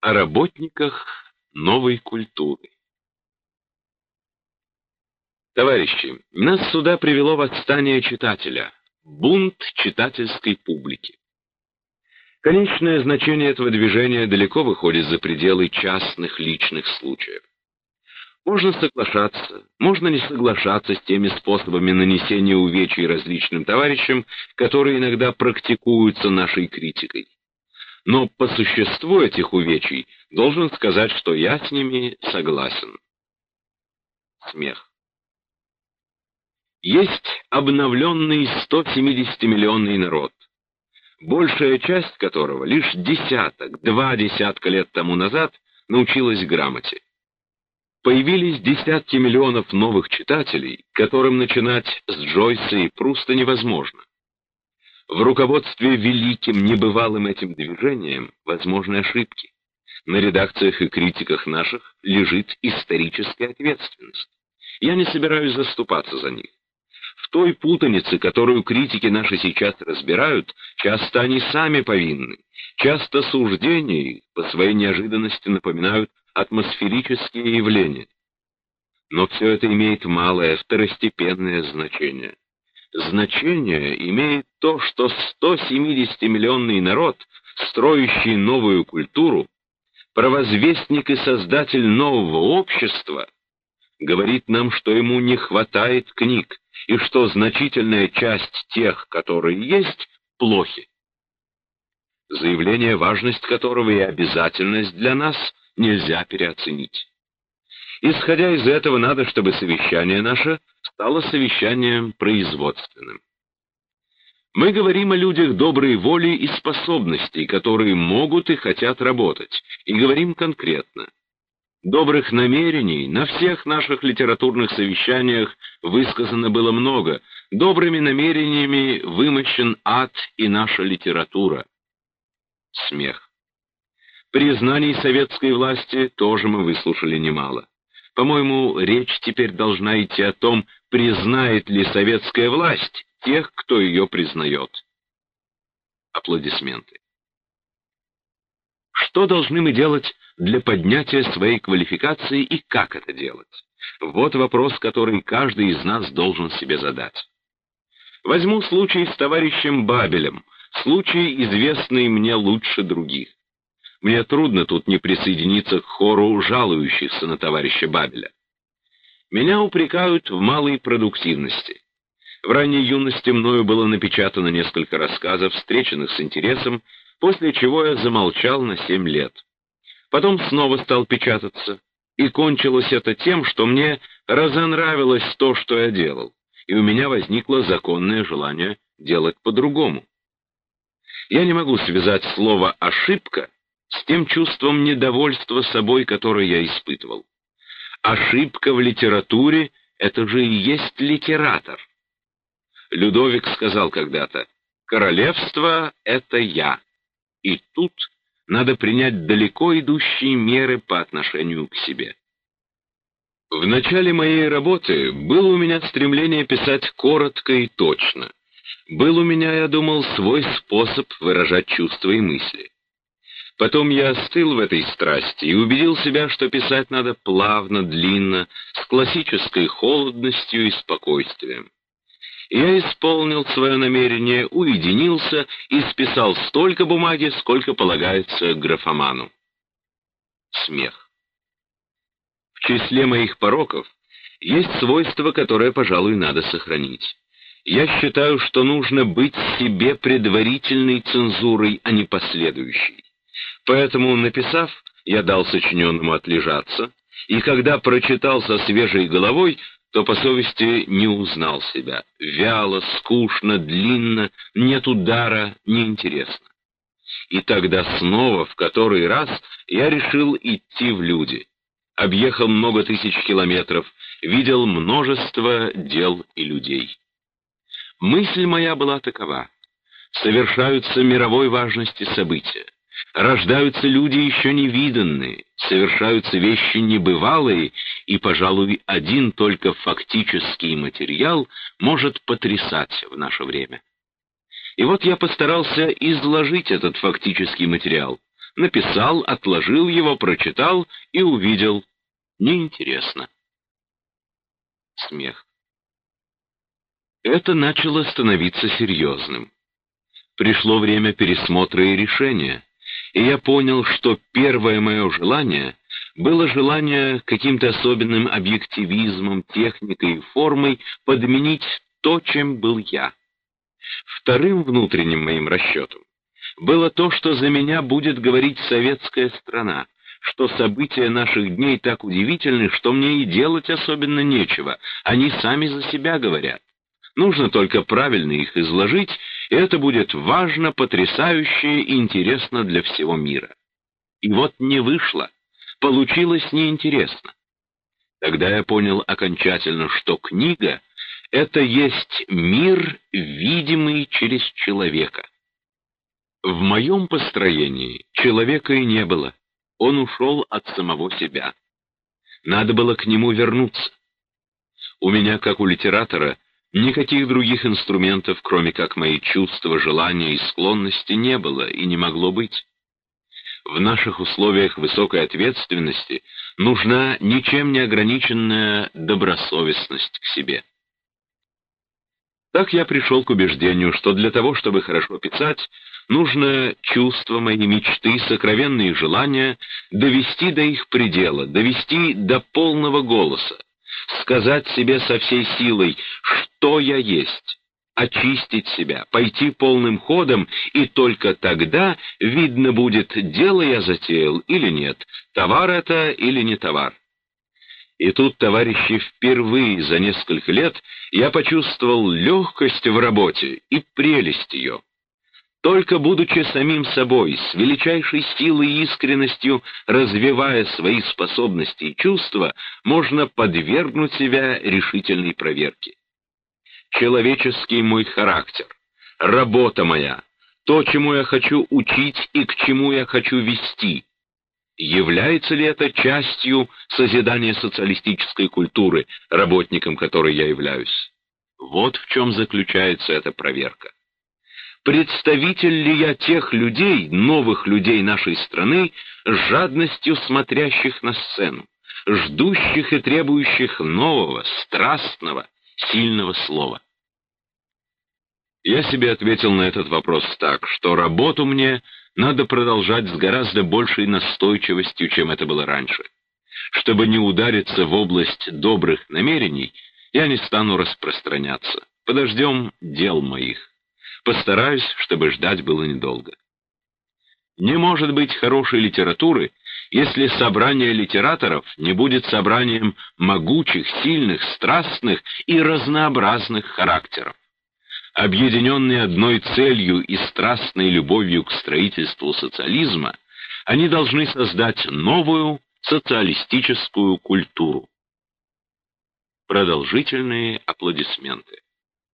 о работниках новой культуры. Товарищи, нас сюда привело восстание читателя, бунт читательской публики. Конечное значение этого движения далеко выходит за пределы частных личных случаев. Можно соглашаться, можно не соглашаться с теми способами нанесения увечий различным товарищам, которые иногда практикуются нашей критикой. Но по существу этих увечий должен сказать, что я с ними согласен. Смех. Есть обновленный 170-миллионный народ, большая часть которого лишь десяток, два десятка лет тому назад научилась грамоте. Появились десятки миллионов новых читателей, которым начинать с Джойса и Пруста невозможно. В руководстве великим, небывалым этим движением возможны ошибки. На редакциях и критиках наших лежит историческая ответственность. Я не собираюсь заступаться за них. В той путанице, которую критики наши сейчас разбирают, часто они сами повинны. Часто суждения по своей неожиданности напоминают атмосферические явления. Но все это имеет малое, второстепенное значение. Значение имеет то, что 170-миллионный народ, строящий новую культуру, провозвестник и создатель нового общества, говорит нам, что ему не хватает книг, и что значительная часть тех, которые есть, плохи. Заявление, важность которого и обязательность для нас нельзя переоценить. Исходя из этого, надо, чтобы совещание наше стало совещанием производственным. Мы говорим о людях доброй воли и способностей, которые могут и хотят работать, и говорим конкретно – Добрых намерений на всех наших литературных совещаниях высказано было много. Добрыми намерениями вымощен ад и наша литература. Смех. Признаний советской власти тоже мы выслушали немало. По-моему, речь теперь должна идти о том, признает ли советская власть тех, кто ее признает. Аплодисменты. Что должны мы делать для поднятия своей квалификации и как это делать? Вот вопрос, который каждый из нас должен себе задать. Возьму случай с товарищем Бабелем, случай, известный мне лучше других. Мне трудно тут не присоединиться к хору жалующихся на товарища Бабеля. Меня упрекают в малой продуктивности. В ранней юности мною было напечатано несколько рассказов, встреченных с интересом, после чего я замолчал на семь лет. Потом снова стал печататься, и кончилось это тем, что мне разонравилось то, что я делал, и у меня возникло законное желание делать по-другому. Я не могу связать слово «ошибка» с тем чувством недовольства собой, которое я испытывал. Ошибка в литературе — это же и есть литератор. Людовик сказал когда-то, «Королевство — это я». И тут надо принять далеко идущие меры по отношению к себе. В начале моей работы было у меня стремление писать коротко и точно. Был у меня, я думал, свой способ выражать чувства и мысли. Потом я остыл в этой страсти и убедил себя, что писать надо плавно, длинно, с классической холодностью и спокойствием. Я исполнил свое намерение, уединился и списал столько бумаги, сколько полагается графоману. Смех. В числе моих пороков есть свойство, которое, пожалуй, надо сохранить. Я считаю, что нужно быть себе предварительной цензурой, а не последующей. Поэтому, написав, я дал сочиненному отлежаться, и когда прочитал со свежей головой, то по совести не узнал себя. Вяло, скучно, длинно, нет удара, неинтересно. И тогда снова, в который раз, я решил идти в люди. Объехал много тысяч километров, видел множество дел и людей. Мысль моя была такова. Совершаются мировой важности события. Рождаются люди еще невиданные, совершаются вещи небывалые, и, пожалуй, один только фактический материал может потрясать в наше время. И вот я постарался изложить этот фактический материал, написал, отложил его, прочитал и увидел. Неинтересно. Смех. Это начало становиться серьезным. Пришло время пересмотра и решения, и я понял, что первое мое желание было желание каким-то особенным объективизмом, техникой и формой подменить то, чем был я. Вторым внутренним моим расчетом было то, что за меня будет говорить советская страна, что события наших дней так удивительны, что мне и делать особенно нечего, они сами за себя говорят. Нужно только правильно их изложить, это будет важно, потрясающе и интересно для всего мира. И вот не вышло, получилось неинтересно. Тогда я понял окончательно, что книга — это есть мир, видимый через человека. В моем построении человека и не было. Он ушел от самого себя. Надо было к нему вернуться. У меня, как у литератора, никаких других инструментов, кроме как мои чувства, желания и склонности, не было и не могло быть. В наших условиях высокой ответственности нужна ничем не ограниченная добросовестность к себе. Так я пришел к убеждению, что для того, чтобы хорошо писать, нужно чувства мои, мечты, сокровенные желания довести до их предела, довести до полного голоса, сказать себе со всей силой, что я есть, очистить себя, пойти полным ходом, и только тогда видно будет, дело я затеял или нет, товар это или не товар. И тут, товарищи, впервые за несколько лет я почувствовал легкость в работе и прелесть ее. Только будучи самим собой, с величайшей силой и искренностью развивая свои способности и чувства, можно подвергнуть себя решительной проверке. Человеческий мой характер, работа моя, то, чему я хочу учить и к чему я хочу вести, является ли это частью созидания социалистической культуры, работником которой я являюсь? Вот в чем заключается эта проверка. Представитель ли я тех людей, новых людей нашей страны, с жадностью смотрящих на сцену, ждущих и требующих нового, страстного, сильного слова? Я себе ответил на этот вопрос так, что работу мне надо продолжать с гораздо большей настойчивостью, чем это было раньше. Чтобы не удариться в область добрых намерений, я не стану распространяться. Подождем дел моих. Постараюсь, чтобы ждать было недолго. Не может быть хорошей литературы, если собрание литераторов не будет собранием могучих, сильных, страстных и разнообразных характеров. Объединенные одной целью и страстной любовью к строительству социализма, они должны создать новую социалистическую культуру. Продолжительные аплодисменты.